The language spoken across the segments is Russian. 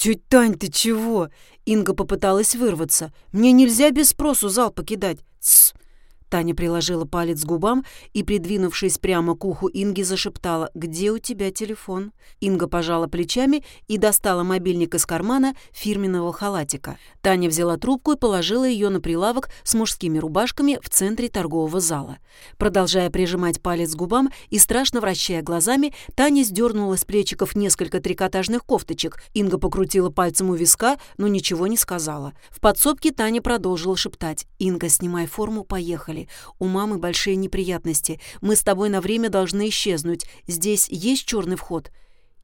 «Тетя Тань, ты чего?» Инга попыталась вырваться. «Мне нельзя без спросу зал покидать». «Тссс!» Таня приложила палец к губам и, придвинувшись прямо к уху Инги, зашептала «Где у тебя телефон?». Инга пожала плечами и достала мобильник из кармана фирменного халатика. Таня взяла трубку и положила ее на прилавок с мужскими рубашками в центре торгового зала. Продолжая прижимать палец к губам и страшно вращая глазами, Таня сдернула с плечиков несколько трикотажных кофточек. Инга покрутила пальцем у виска, но ничего не сказала. В подсобке Таня продолжила шептать «Инга, снимай форму, поехали» сказали. «У мамы большие неприятности. Мы с тобой на время должны исчезнуть. Здесь есть черный вход?»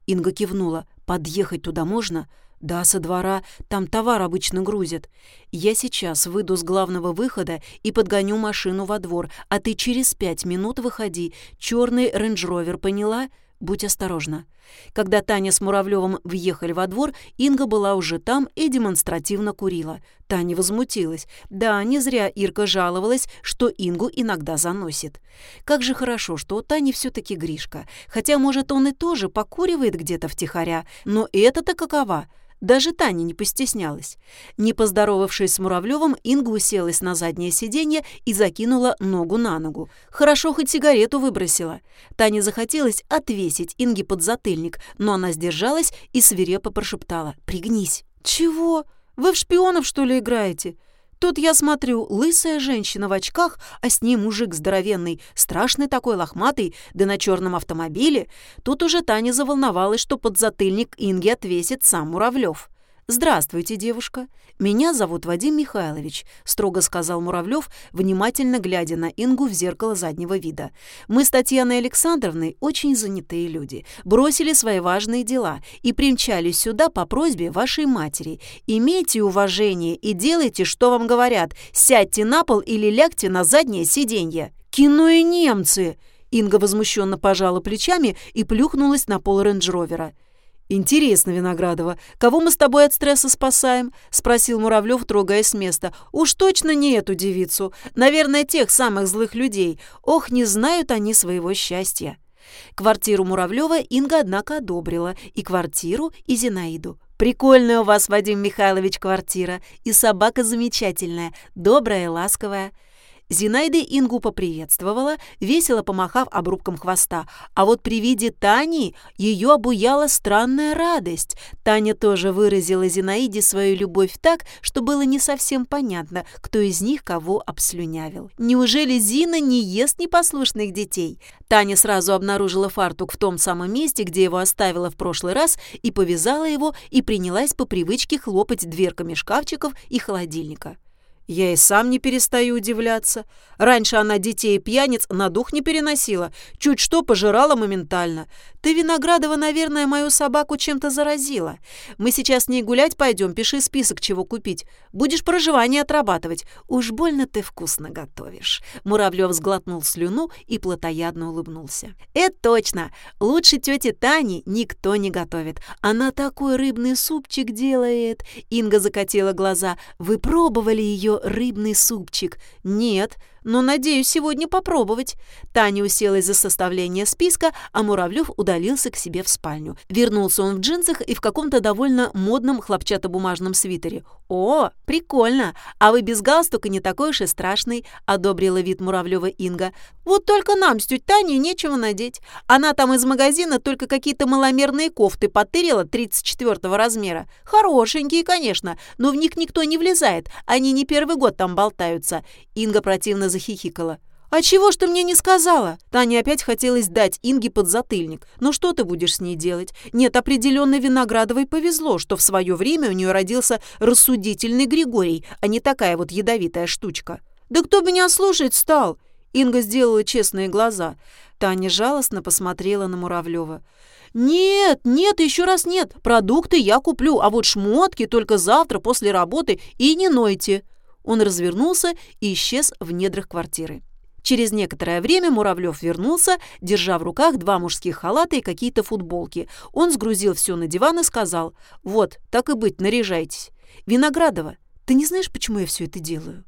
Инга кивнула. «Подъехать туда можно?» «Да, со двора. Там товар обычно грузят. Я сейчас выйду с главного выхода и подгоню машину во двор, а ты через пять минут выходи. Черный рейндж-ровер, поняла?» Будь осторожна. Когда Таня с Муравлевым въехали во двор, Инга была уже там и демонстративно курила. Таня возмутилась. Да, не зря Ирка жаловалась, что Ингу иногда заносит. Как же хорошо, что у Тани все-таки Гришка. Хотя, может, он и тоже покуривает где-то втихаря. Но это-то какова? Даже Таня не постеснялась. Не поздоровавшись с Муравлевым, Инга уселась на заднее сиденье и закинула ногу на ногу. Хорошо, хоть сигарету выбросила. Тане захотелось отвесить Инге подзатыльник, но она сдержалась и свирепо прошептала «Пригнись». «Чего? Вы в шпионов, что ли, играете? Тут я смотрю, лысая женщина в очках, а с ней мужик здоровенный, страшный такой, лохматый, да на черном автомобиле. Тут уже Таня заволновалась, что подзатыльник Инги отвесит сам Муравлев. «Здравствуйте, девушка. Меня зовут Вадим Михайлович», — строго сказал Муравлев, внимательно глядя на Ингу в зеркало заднего вида. «Мы с Татьяной Александровной очень занятые люди, бросили свои важные дела и примчались сюда по просьбе вашей матери. Имейте уважение и делайте, что вам говорят. Сядьте на пол или лягте на заднее сиденье». «Кино и немцы!» Инга возмущенно пожала плечами и плюхнулась на пол рейндж-ровера. «Интересно, Виноградова, кого мы с тобой от стресса спасаем?» — спросил Муравлев, трогаясь с места. «Уж точно не эту девицу. Наверное, тех самых злых людей. Ох, не знают они своего счастья». Квартиру Муравлева Инга, однако, одобрила. И квартиру, и Зинаиду. «Прикольная у вас, Вадим Михайлович, квартира. И собака замечательная, добрая ласковая». Зинаида Ингу поприветствовала, весело помахав обрубком хвоста. А вот при виде Тани ее обуяла странная радость. Таня тоже выразила Зинаиде свою любовь так, что было не совсем понятно, кто из них кого обслюнявил. Неужели Зина не ест непослушных детей? Таня сразу обнаружила фартук в том самом месте, где его оставила в прошлый раз, и повязала его, и принялась по привычке хлопать дверками шкафчиков и холодильника. Я и сам не перестаю удивляться. Раньше она детей и пьяниц на дух не переносила, чуть что пожирала моментально. Ты, Виноградова, наверное, мою собаку чем-то заразила. Мы сейчас с ней гулять пойдем, пиши список, чего купить. Будешь проживание отрабатывать. Уж больно ты вкусно готовишь». Муравлев сглотнул слюну и плотоядно улыбнулся. «Это точно. Лучше тети Тани никто не готовит. Она такой рыбный супчик делает». Инга закатила глаза. «Вы пробовали ее рыбный супчик. Нет, но надеюсь сегодня попробовать. Таня уселась за составление списка, а Муравлев удалился к себе в спальню. Вернулся он в джинсах и в каком-то довольно модном хлопчатобумажном свитере. «О, прикольно! А вы без галстука не такой уж и страшный», — одобрила вид Муравлева Инга. «Вот только нам с тетей Таней нечего надеть. Она там из магазина только какие-то маломерные кофты потырила 34 размера. Хорошенькие, конечно, но в них никто не влезает. Они не первый год там болтаются». Инга противно захихикала. «А чего ж ты мне не сказала?» Таня опять хотелось дать Инге подзатыльник. «Ну что ты будешь с ней делать? Нет, определенно Виноградовой повезло, что в свое время у нее родился рассудительный Григорий, а не такая вот ядовитая штучка». «Да кто меня слушать стал?» Инга сделала честные глаза. Таня жалостно посмотрела на Муравлева. «Нет, нет, еще раз нет. Продукты я куплю, а вот шмотки только завтра после работы и не нойте». Он развернулся и исчез в недрах квартиры. Через некоторое время Муравлев вернулся, держа в руках два мужских халата и какие-то футболки. Он сгрузил все на диван и сказал, «Вот, так и быть, наряжайтесь. Виноградова, ты не знаешь, почему я все это делаю?»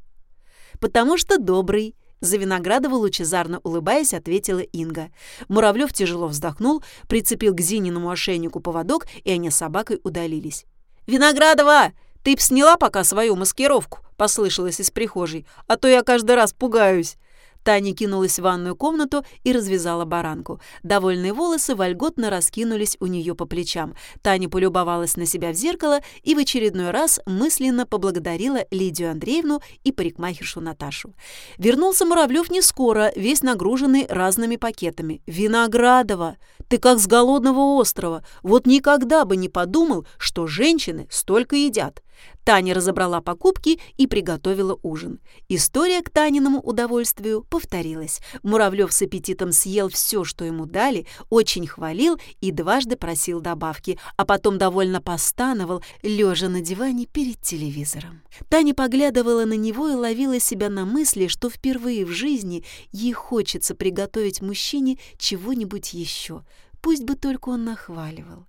«Потому что добрый», за Виноградова лучезарно улыбаясь, ответила Инга. Муравлев тяжело вздохнул, прицепил к Зининому ошейнику поводок, и они с собакой удалились. «Виноградова, ты б сняла пока свою маскировку?» — послышалось из прихожей. «А то я каждый раз пугаюсь». Таня кинулась в ванную комнату и развязала баранку. Довольные волосы вольготно раскинулись у нее по плечам. Таня полюбовалась на себя в зеркало и в очередной раз мысленно поблагодарила Лидию Андреевну и парикмахершу Наташу. Вернулся Муравлев не скоро, весь нагруженный разными пакетами. «Виноградова! Ты как с голодного острова! Вот никогда бы не подумал, что женщины столько едят!» Таня разобрала покупки и приготовила ужин. История к Таниному удовольствию повторилась. Муравлев с аппетитом съел все, что ему дали, очень хвалил и дважды просил добавки, а потом довольно постановал, лежа на диване перед телевизором. Таня поглядывала на него и ловила себя на мысли, что впервые в жизни ей хочется приготовить мужчине чего-нибудь еще, пусть бы только он нахваливал.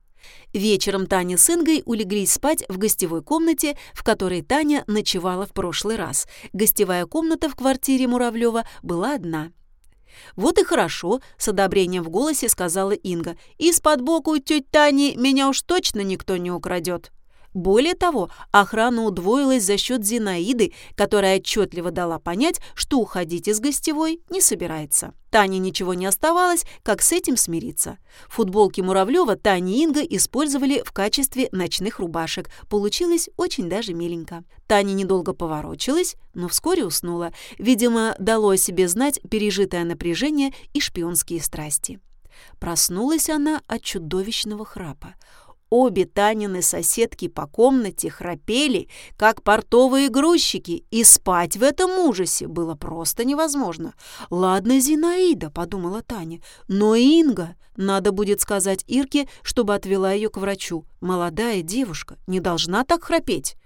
Вечером Таня с Ингой улеглись спать в гостевой комнате, в которой Таня ночевала в прошлый раз. Гостевая комната в квартире Муравлева была одна. «Вот и хорошо», — с одобрением в голосе сказала Инга. «Из-под боку тети Тани меня уж точно никто не украдет». Более того, охрана удвоилась за счет Зинаиды, которая отчетливо дала понять, что уходить из гостевой не собирается. Тане ничего не оставалось, как с этим смириться. Футболки Муравлева Таня и Инга использовали в качестве ночных рубашек. Получилось очень даже миленько. Таня недолго поворочилась, но вскоре уснула. Видимо, дало о себе знать пережитое напряжение и шпионские страсти. Проснулась она от чудовищного храпа. Обе Танины соседки по комнате храпели, как портовые грузчики, и спать в этом ужасе было просто невозможно. «Ладно, Зинаида», — подумала Таня, — «но Инга...» Надо будет сказать Ирке, чтобы отвела ее к врачу. Молодая девушка не должна так храпеть.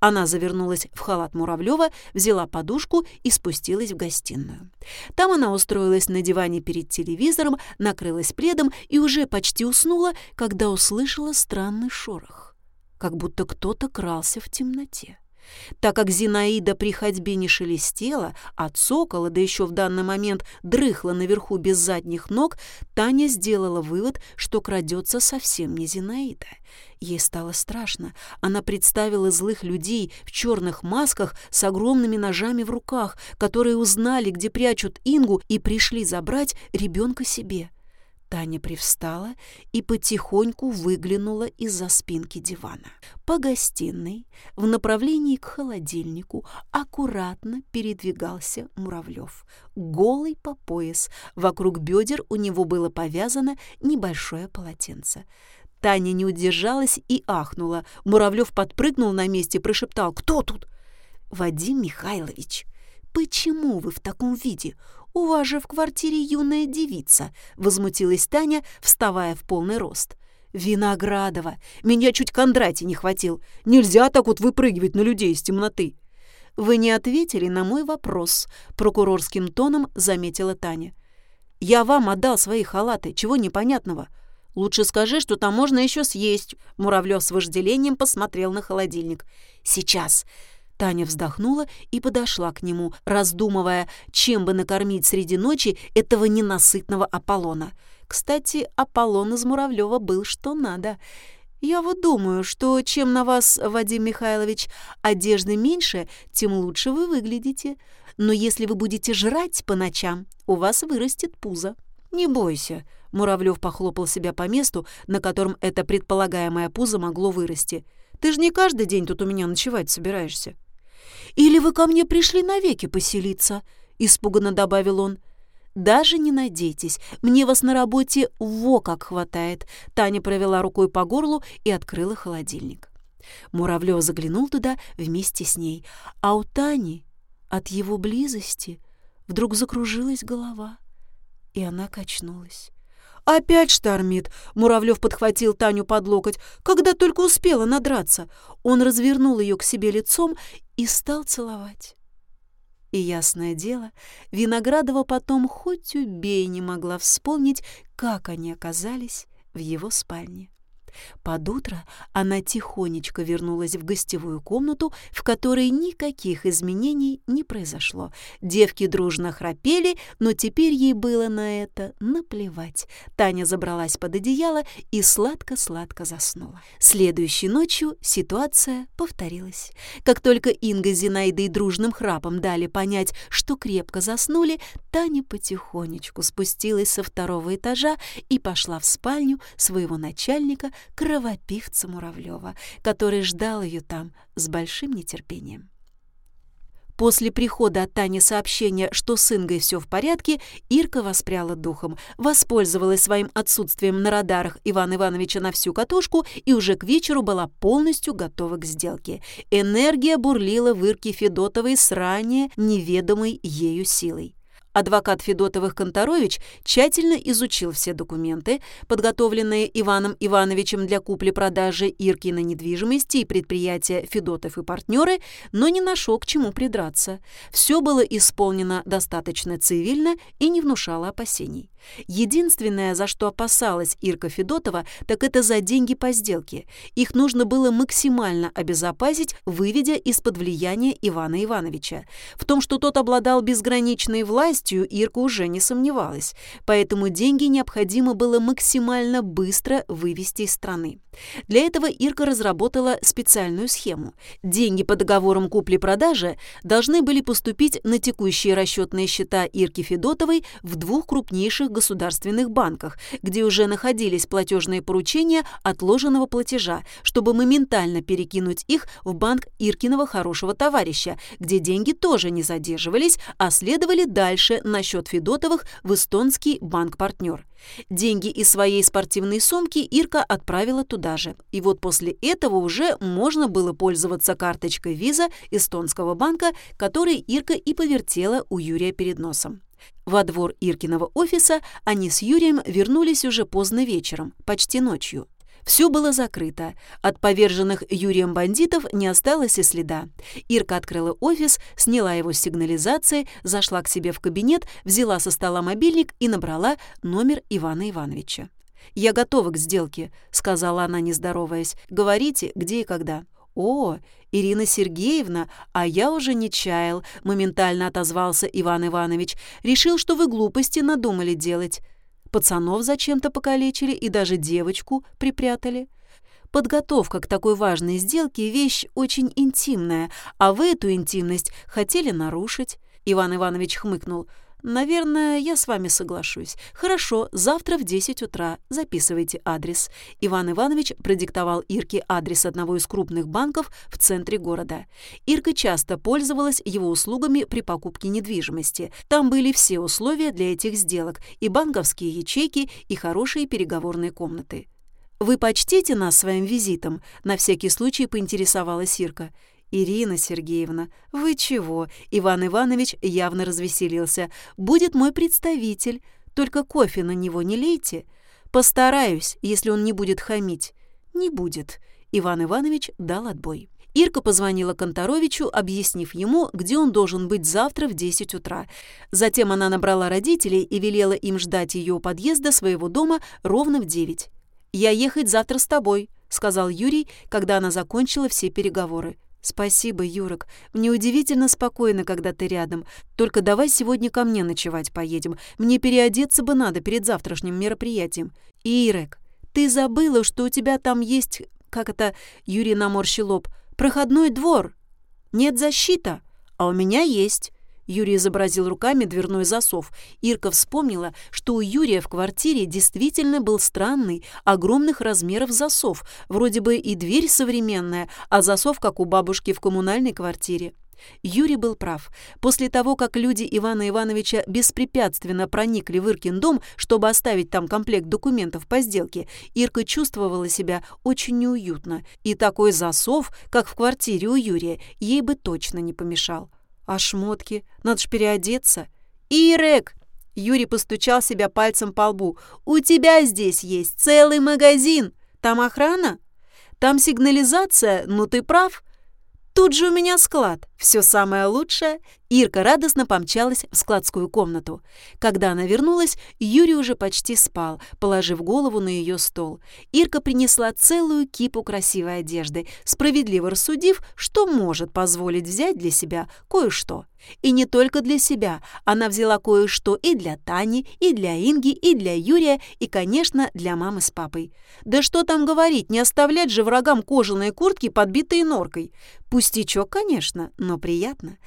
Она завернулась в халат Муравлева, взяла подушку и спустилась в гостиную. Там она устроилась на диване перед телевизором, накрылась пледом и уже почти уснула, когда услышала странный шорох, как будто кто-то крался в темноте. Так как Зинаида при ходьбе не шелестела, а цокола, да еще в данный момент дрыхла наверху без задних ног, Таня сделала вывод, что крадется совсем не Зинаида. Ей стало страшно. Она представила злых людей в черных масках с огромными ножами в руках, которые узнали, где прячут Ингу, и пришли забрать ребенка себе. Таня привстала и потихоньку выглянула из-за спинки дивана. По гостиной в направлении к холодильнику аккуратно передвигался Муравлев. Голый по пояс, вокруг бедер у него было повязано небольшое полотенце. Таня не удержалась и ахнула. Муравлев подпрыгнул на месте и прошептал «Кто тут?» «Вадим Михайлович, почему вы в таком виде? «У вас же в квартире юная девица», — возмутилась Таня, вставая в полный рост. «Виноградова! Меня чуть Кондрати не хватил. Нельзя так вот выпрыгивать на людей из темноты». «Вы не ответили на мой вопрос», — прокурорским тоном заметила Таня. «Я вам отдал свои халаты. Чего непонятного?» «Лучше скажи, что там можно еще съесть». Муравлев с вожделением посмотрел на холодильник. «Сейчас!» Таня вздохнула и подошла к нему, раздумывая, чем бы накормить среди ночи этого ненасытного Аполлона. Кстати, Аполлон из Муравлева был что надо. Я вот думаю, что чем на вас, Вадим Михайлович, одежды меньше, тем лучше вы выглядите. Но если вы будете жрать по ночам, у вас вырастет пузо. Не бойся. Муравлев похлопал себя по месту, на котором это предполагаемое пузо могло вырасти. Ты же не каждый день тут у меня ночевать собираешься. «Или вы ко мне пришли навеки поселиться?» — испуганно добавил он. «Даже не надейтесь, мне вас на работе во как хватает». Таня провела рукой по горлу и открыла холодильник. Муравлев заглянул туда вместе с ней, а у Тани от его близости вдруг закружилась голова, и она качнулась. «Опять штормит!» — Муравлев подхватил Таню под локоть, когда только успела надраться. Он развернул ее к себе лицом и стал целовать. И, ясное дело, Виноградова потом хоть убей не могла вспомнить, как они оказались в его спальне. Под утро она тихонечко вернулась в гостевую комнату, в которой никаких изменений не произошло. Девки дружно храпели, но теперь ей было на это наплевать. Таня забралась под одеяло и сладко-сладко заснула. Следующей ночью ситуация повторилась. Как только Инга с Зинаидой дружным храпом дали понять, что крепко заснули, Таня потихонечку спустилась со второго этажа и пошла в спальню своего начальника, кровопивца Муравлева, который ждал ее там с большим нетерпением. После прихода от Тани сообщения, что с Ингой все в порядке, Ирка воспряла духом, воспользовалась своим отсутствием на радарах Ивана Ивановича на всю катушку и уже к вечеру была полностью готова к сделке. Энергия бурлила в Ирке Федотовой с ранее неведомой ею силой. Адвокат Федотовых Конторович тщательно изучил все документы, подготовленные Иваном Ивановичем для купли-продажи Иркиной недвижимости и предприятия Федотов и партнеры, но не нашел к чему придраться. Все было исполнено достаточно цивильно и не внушало опасений. Единственное, за что опасалась Ирка Федотова, так это за деньги по сделке. Их нужно было максимально обезопасить, выведя из-под влияния Ивана Ивановича. В том, что тот обладал безграничной властью, Ирка уже не сомневалась. Поэтому деньги необходимо было максимально быстро вывести из страны. Для этого Ирка разработала специальную схему. Деньги по договорам купли-продажи должны были поступить на текущие расчетные счета Ирки Федотовой в двух крупнейших государственных банках, где уже находились платежные поручения отложенного платежа, чтобы моментально перекинуть их в банк Иркиного хорошего товарища, где деньги тоже не задерживались, а следовали дальше на счет Федотовых в эстонский банк-партнер. Деньги из своей спортивной сумки Ирка отправила туда же. И вот после этого уже можно было пользоваться карточкой виза эстонского банка, которой Ирка и повертела у Юрия перед носом. Во двор Иркиного офиса они с Юрием вернулись уже поздно вечером, почти ночью. Все было закрыто. От поверженных Юрием бандитов не осталось и следа. Ирка открыла офис, сняла его с сигнализации, зашла к себе в кабинет, взяла со стола мобильник и набрала номер Ивана Ивановича. «Я готова к сделке», — сказала она, не здороваясь. «Говорите, где и когда». «О, Ирина Сергеевна, а я уже не чаял», — моментально отозвался Иван Иванович. «Решил, что вы глупости надумали делать. Пацанов зачем-то покалечили и даже девочку припрятали. Подготовка к такой важной сделке – вещь очень интимная, а вы эту интимность хотели нарушить. Иван Иванович хмыкнул – «Наверное, я с вами соглашусь. Хорошо, завтра в 10 утра. Записывайте адрес». Иван Иванович продиктовал Ирке адрес одного из крупных банков в центре города. Ирка часто пользовалась его услугами при покупке недвижимости. Там были все условия для этих сделок – и банковские ячейки, и хорошие переговорные комнаты. «Вы почтите нас своим визитом?» – на всякий случай поинтересовалась Ирка. «Ирина Сергеевна, вы чего?» Иван Иванович явно развеселился. «Будет мой представитель. Только кофе на него не лейте. Постараюсь, если он не будет хамить». «Не будет». Иван Иванович дал отбой. Ирка позвонила Конторовичу, объяснив ему, где он должен быть завтра в 10 утра. Затем она набрала родителей и велела им ждать ее у подъезда своего дома ровно в 9. «Я ехать завтра с тобой», — сказал Юрий, когда она закончила все переговоры. «Спасибо, Юрок. Мне удивительно спокойно, когда ты рядом. Только давай сегодня ко мне ночевать поедем. Мне переодеться бы надо перед завтрашним мероприятием. Ирек, ты забыла, что у тебя там есть, как это, Юрий наморщил лоб, проходной двор? Нет защита, а у меня есть. Юрий изобразил руками дверной засов. Ирка вспомнила, что у Юрия в квартире действительно был странный, огромных размеров засов. Вроде бы и дверь современная, а засов, как у бабушки в коммунальной квартире. Юрий был прав. После того, как люди Ивана Ивановича беспрепятственно проникли в Иркин дом, чтобы оставить там комплект документов по сделке, Ирка чувствовала себя очень неуютно, и такой засов, как в квартире у Юрия, ей бы точно не помешал. А шмотки? Надо ж переодеться. «Ирек!» Юрий постучал себя пальцем по лбу. «У тебя здесь есть целый магазин. Там охрана? Там сигнализация, ну ты прав. Тут же у меня склад. Все самое лучшее. Ирка радостно помчалась в складскую комнату. Когда она вернулась, Юрий уже почти спал, положив голову на ее стол. Ирка принесла целую кипу красивой одежды, справедливо рассудив, что может позволить взять для себя кое-что. И не только для себя. Она взяла кое-что и для Тани, и для Инги, и для Юрия, и, конечно, для мамы с папой. Да что там говорить, не оставлять же врагам кожаные куртки, подбитые норкой. Пустячок, конечно, но приятно.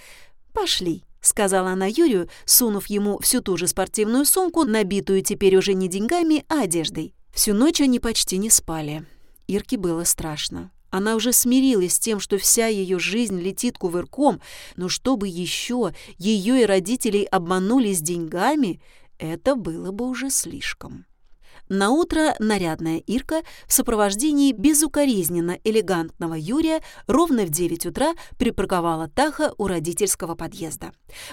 «Пошли», — сказала она Юрию, сунув ему всю ту же спортивную сумку, набитую теперь уже не деньгами, а одеждой. Всю ночь они почти не спали. Ирке было страшно. Она уже смирилась с тем, что вся ее жизнь летит кувырком, но чтобы еще ее и родителей обманули с деньгами, это было бы уже слишком. На утро нарядная Ирка в сопровождении безукоризненно элегантного Юрия ровно в 9 утра припарковала Таха у родительского подъезда.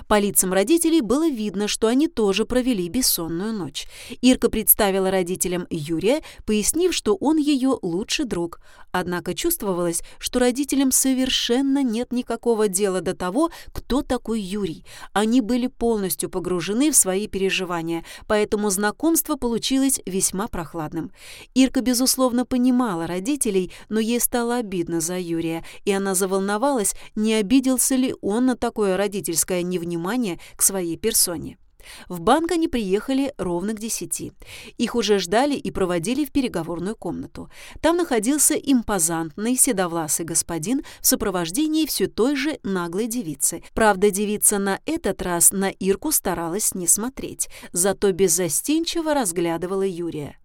По лицам родителей было видно, что они тоже провели бессонную ночь. Ирка представила родителям Юрия, пояснив, что он ее лучший друг. Однако чувствовалось, что родителям совершенно нет никакого дела до того, кто такой Юрий. Они были полностью погружены в свои переживания, поэтому знакомство получилось весьма весьма прохладным. Ирка, безусловно, понимала родителей, но ей стало обидно за Юрия, и она заволновалась, не обиделся ли он на такое родительское невнимание к своей персоне. В банк они приехали ровно к десяти. Их уже ждали и проводили в переговорную комнату. Там находился импозантный седовласый господин в сопровождении все той же наглой девицы. Правда, девица на этот раз на Ирку старалась не смотреть, зато беззастенчиво разглядывала Юрия.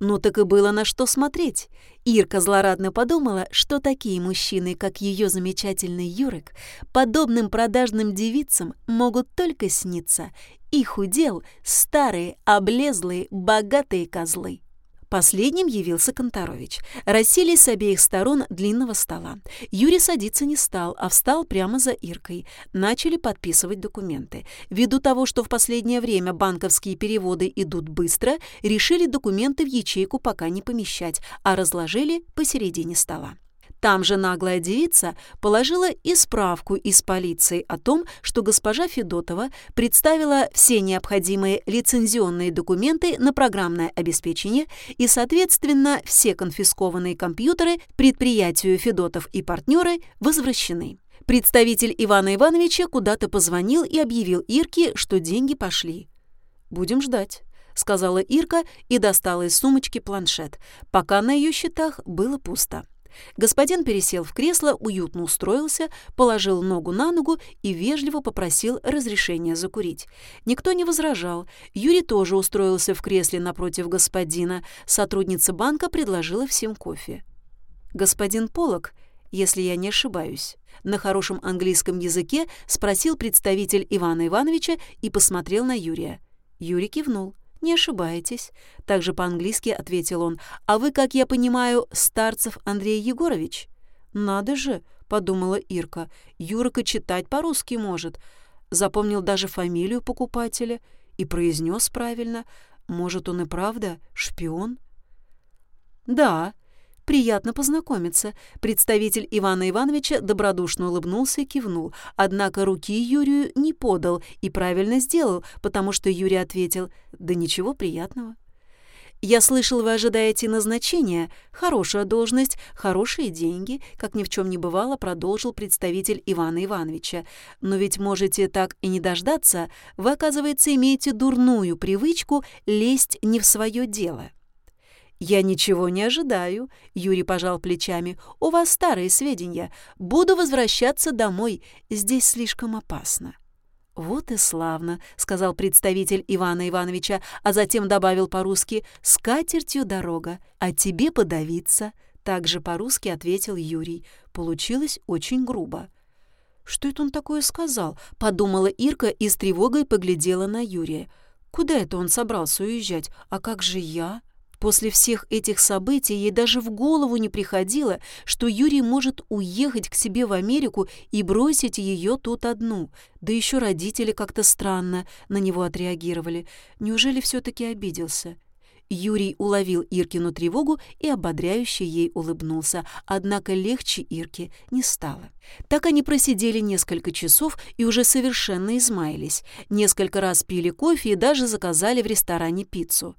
Ну так и было на что смотреть. Ирка злорадно подумала, что такие мужчины, как ее замечательный Юрик, подобным продажным девицам могут только сниться. Их удел старые, облезлые, богатые козлы. Последним явился Конторович. Расселись с обеих сторон длинного стола. Юрий садиться не стал, а встал прямо за Иркой. Начали подписывать документы. Ввиду того, что в последнее время банковские переводы идут быстро, решили документы в ячейку пока не помещать, а разложили посередине стола. Там же наглая девица положила и справку из полиции о том, что госпожа Федотова представила все необходимые лицензионные документы на программное обеспечение и, соответственно, все конфискованные компьютеры предприятию Федотов и партнеры возвращены. Представитель Ивана Ивановича куда-то позвонил и объявил Ирке, что деньги пошли. «Будем ждать», — сказала Ирка и достала из сумочки планшет, пока на ее счетах было пусто. Господин пересел в кресло, уютно устроился, положил ногу на ногу и вежливо попросил разрешения закурить. Никто не возражал. Юрий тоже устроился в кресле напротив господина. Сотрудница банка предложила всем кофе. «Господин Полок, если я не ошибаюсь», на хорошем английском языке спросил представитель Ивана Ивановича и посмотрел на Юрия. Юрий кивнул. «Не ошибаетесь», — также по-английски ответил он. «А вы, как я понимаю, Старцев Андрей Егорович?» «Надо же», — подумала Ирка, — «Юрка читать по-русски может». Запомнил даже фамилию покупателя и произнес правильно. «Может, он и правда шпион?» «Да», «Приятно познакомиться». Представитель Ивана Ивановича добродушно улыбнулся и кивнул, однако руки Юрию не подал и правильно сделал, потому что Юрий ответил «Да ничего приятного». «Я слышал, вы ожидаете назначения. Хорошая должность, хорошие деньги», как ни в чем не бывало, продолжил представитель Ивана Ивановича. «Но ведь можете так и не дождаться. Вы, оказывается, имеете дурную привычку лезть не в свое дело». «Я ничего не ожидаю», — Юрий пожал плечами. «У вас старые сведения. Буду возвращаться домой. Здесь слишком опасно». «Вот и славно», — сказал представитель Ивана Ивановича, а затем добавил по-русски «с катертью дорога, а тебе подавиться». Также по-русски ответил Юрий. Получилось очень грубо. «Что это он такое сказал?» — подумала Ирка и с тревогой поглядела на Юрия. «Куда это он собрался уезжать? А как же я?» После всех этих событий ей даже в голову не приходило, что Юрий может уехать к себе в Америку и бросить ее тут одну. Да еще родители как-то странно на него отреагировали. Неужели все-таки обиделся? Юрий уловил Иркину тревогу и ободряюще ей улыбнулся, однако легче Ирке не стало. Так они просидели несколько часов и уже совершенно измаялись. Несколько раз пили кофе и даже заказали в ресторане пиццу.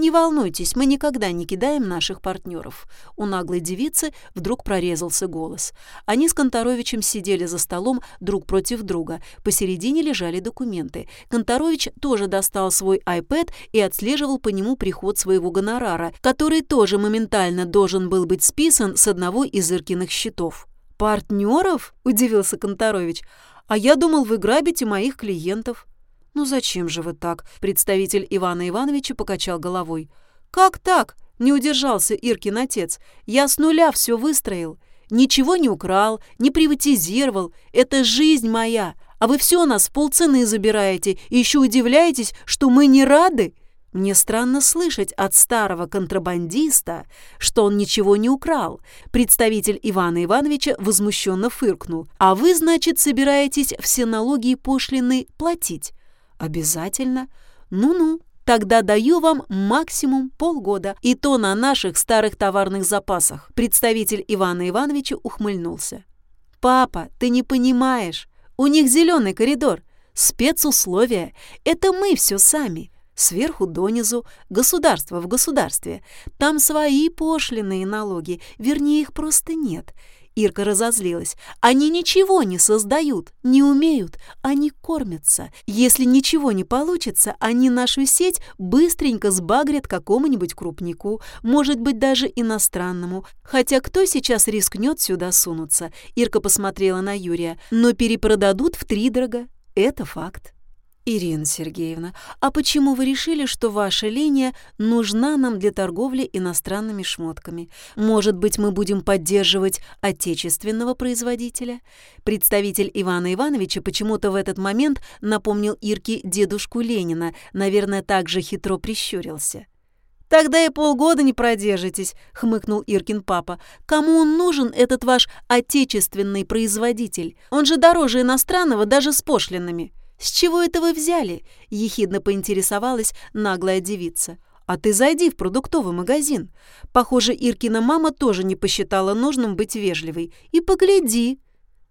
«Не волнуйтесь, мы никогда не кидаем наших партнеров». У наглой девицы вдруг прорезался голос. Они с Конторовичем сидели за столом друг против друга. Посередине лежали документы. Конторович тоже достал свой iPad и отслеживал по нему приход своего гонорара, который тоже моментально должен был быть списан с одного из Иркиных счетов. «Партнеров?» – удивился Конторович. «А я думал, вы грабите моих клиентов». «Ну зачем же вы так?» — представитель Ивана Ивановича покачал головой. «Как так?» — не удержался Иркин отец. «Я с нуля все выстроил. Ничего не украл, не приватизировал. Это жизнь моя. А вы все нас полцены забираете и еще удивляетесь, что мы не рады?» Мне странно слышать от старого контрабандиста, что он ничего не украл. Представитель Ивана Ивановича возмущенно фыркнул. «А вы, значит, собираетесь все налоги и пошлины платить?» «Обязательно? Ну-ну, тогда даю вам максимум полгода, и то на наших старых товарных запасах». Представитель Ивана Ивановича ухмыльнулся. «Папа, ты не понимаешь. У них зеленый коридор, спецусловия. Это мы все сами. Сверху донизу, государство в государстве. Там свои пошлины и налоги, вернее, их просто нет. Ирка разозлилась. «Они ничего не создают, не умеют, они кормятся. Если ничего не получится, они нашу сеть быстренько сбагрят какому-нибудь крупнику, может быть, даже иностранному. Хотя кто сейчас рискнет сюда сунуться?» Ирка посмотрела на Юрия. «Но перепродадут втридорога. Это факт». «Ирина Сергеевна, а почему вы решили, что ваша линия нужна нам для торговли иностранными шмотками? Может быть, мы будем поддерживать отечественного производителя?» Представитель Ивана Ивановича почему-то в этот момент напомнил Ирке дедушку Ленина, наверное, также хитро прищурился. «Тогда и полгода не продержитесь», — хмыкнул Иркин папа. «Кому он нужен, этот ваш отечественный производитель? Он же дороже иностранного даже с пошлинами». «С чего это вы взяли?» — ехидно поинтересовалась наглая девица. «А ты зайди в продуктовый магазин. Похоже, Иркина мама тоже не посчитала нужным быть вежливой. И погляди.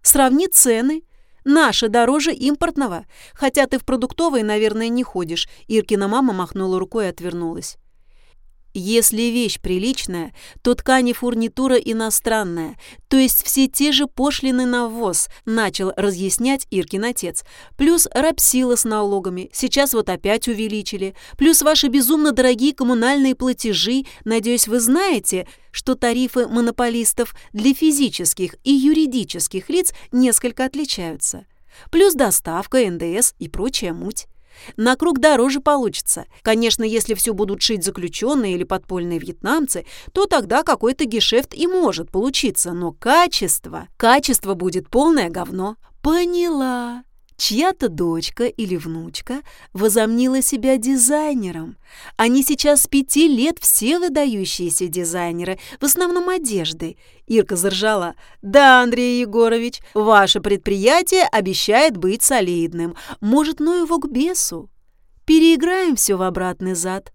Сравни цены. Наше дороже импортного. Хотя ты в продуктовый, наверное, не ходишь». Иркина мама махнула рукой и отвернулась. Если вещь приличная, то ткань и фурнитура иностранная, то есть все те же пошлины на ввоз, начал разъяснять Иркин отец. Плюс рабсила с налогами, сейчас вот опять увеличили. Плюс ваши безумно дорогие коммунальные платежи. Надеюсь, вы знаете, что тарифы монополистов для физических и юридических лиц несколько отличаются. Плюс доставка, НДС и прочая муть. На круг дороже получится. Конечно, если все будут шить заключенные или подпольные вьетнамцы, то тогда какой-то гешефт и может получиться. Но качество, качество будет полное говно. Поняла. Чья-то дочка или внучка возомнила себя дизайнером. Они сейчас с пяти лет все выдающиеся дизайнеры, в основном одежды. Ирка заржала. «Да, Андрей Егорович, ваше предприятие обещает быть солидным. Может, ну его к бесу? Переиграем все в обратный зад.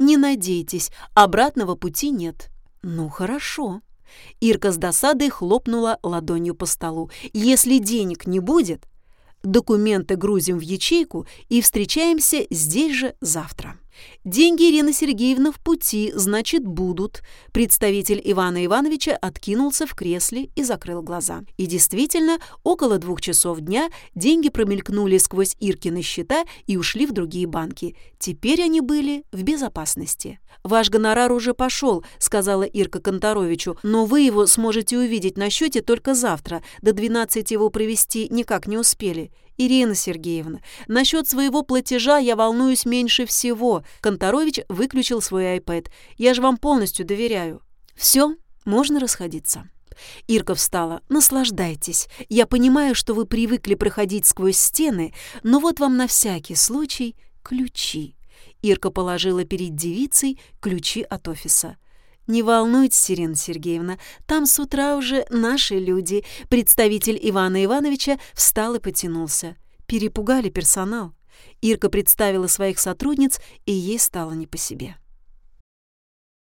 Не надейтесь, обратного пути нет». «Ну, хорошо». Ирка с досадой хлопнула ладонью по столу. «Если денег не будет, Документы грузим в ячейку и встречаемся здесь же завтра. Деньги Ирины Сергеевны в пути, значит, будут. Представитель Ивана Ивановича откинулся в кресле и закрыл глаза. И действительно, около двух часов дня деньги промелькнули сквозь Иркины счета и ушли в другие банки. Теперь они были в безопасности. «Ваш гонорар уже пошел», — сказала Ирка Конторовичу, «но вы его сможете увидеть на счете только завтра. До 12 его провести никак не успели. «Ирина Сергеевна, насчет своего платежа я волнуюсь меньше всего». Конторович выключил свой iPad. «Я же вам полностью доверяю». «Все, можно расходиться». Ирка встала. «Наслаждайтесь. Я понимаю, что вы привыкли проходить сквозь стены, но вот вам на всякий случай ключи». Ирка положила перед девицей ключи от офиса. «Не волнуйтесь, Ирина Сергеевна, там с утра уже наши люди». Представитель Ивана Ивановича встал и потянулся. Перепугали персонал. Ирка представила своих сотрудниц, и ей стало не по себе.